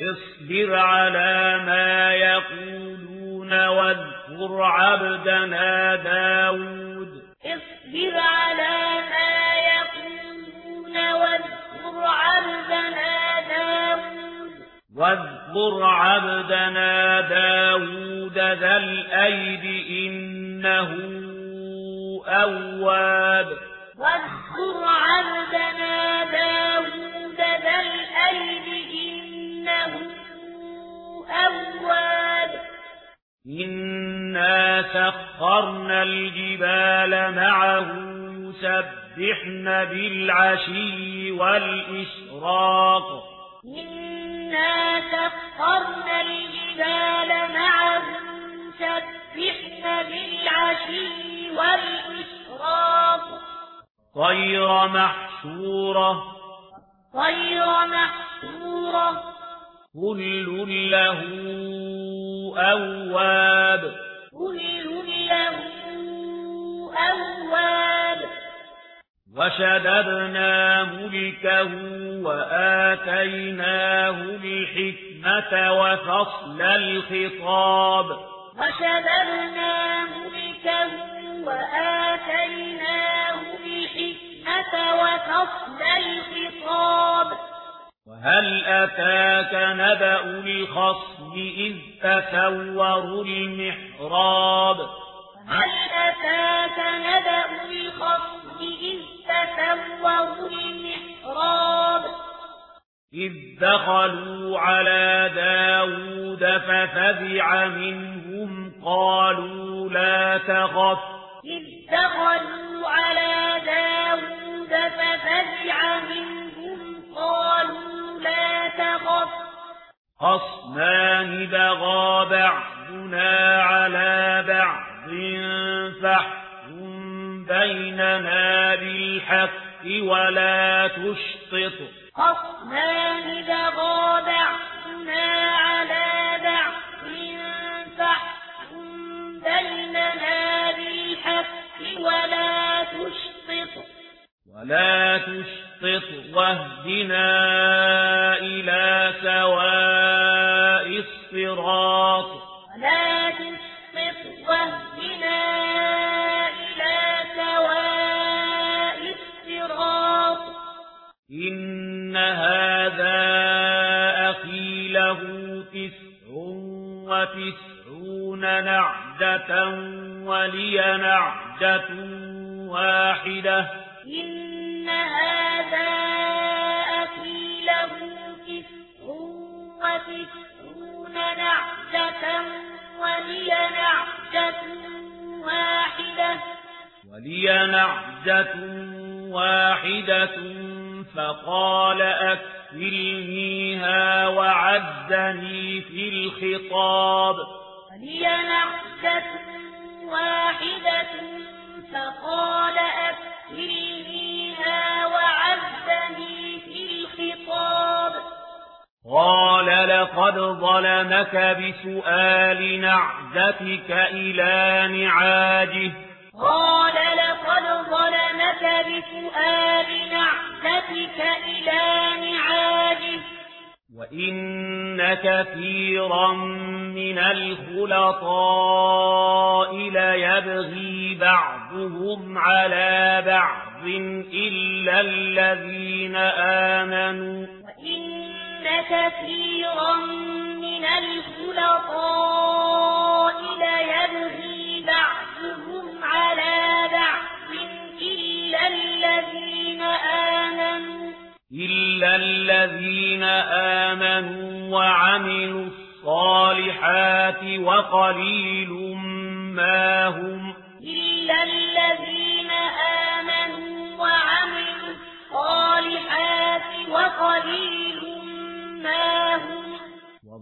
اصبر على ما يقولون واذكر عبدنا داود. اصبر على ما يقولون واذكر عبدنا داود. واذكر عبدنا داود ذا الأيد إنه أواب. واذكر إنا سخرنا الجبال معه يسبحن بالعشي والإشراق إنا سخرنا الجبال معه يسبحن بالعشي والإشراق طير محشورة طير محشورة كل له أواب. وشددنا ملكه وآتيناه الحكمة وفصل الخطاب. وشددنا ملكه وآتيناه الحكمة وفصل الخطاب وهل أتاك نبأ الخصم إذ تسوروا المحراب. هل أتاك نبأ الخصم إذ تسوروا المحراب؟ إذ دخلوا على داود ففزع منهم قالوا لا تخف. إذ دخلوا خصمان بغى بعضنا على بعض فاحكم بيننا بالحق ولا تشطط. خصمان بغى بعضنا على بعض فاحكم بيننا بالحق ولا تشطط. ولا تشطط واهدنا إلى سواب إن هذا أخي له تسع وتسعون نعدة ولي نعدة واحدة إن هذا أخي له تسع وتسعون نعدة ولي نعدة واحدة ولي نعدة واحدة فقال أكفرنيها وعدني في الخطاب. فهي نحجة واحدة فقال أكفرنيها وعدني في الخطاب. قال لقد ظلمك بسؤال نعزتك إلى نعاجه. قال لقد ظلمك بسؤال نعلتك إلى نعاجه وإن كثيرا من الخلطاء ليبغي بعضهم على بعض إلا الذين آمنوا. وإن كثيرا من الخلطاء إلا الذين آمنوا وعملوا الصالحات وقليل ما هم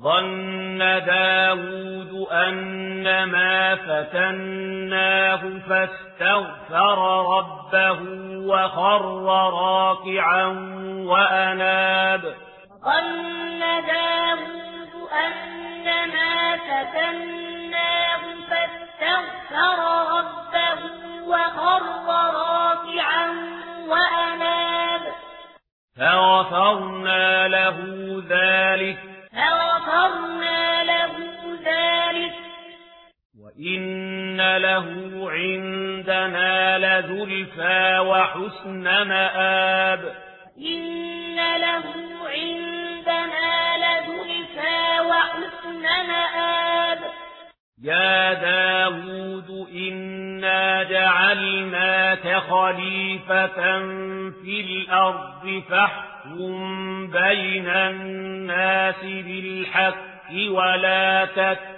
ظن داود أن ما فتناه فاستغفر ربه وخر راكعا وأناب. ظن داود أن ما فتناه فاستغفر ربه وخر راكعا وأناب. فغفرنا له ذلك إن له عندنا لذلفا وحسن مآب إن له عندنا لذلفا وحسن مآب يا داود إنا جعلناك خليفة في الأرض فاحكم بين الناس بالحق ولا تتبع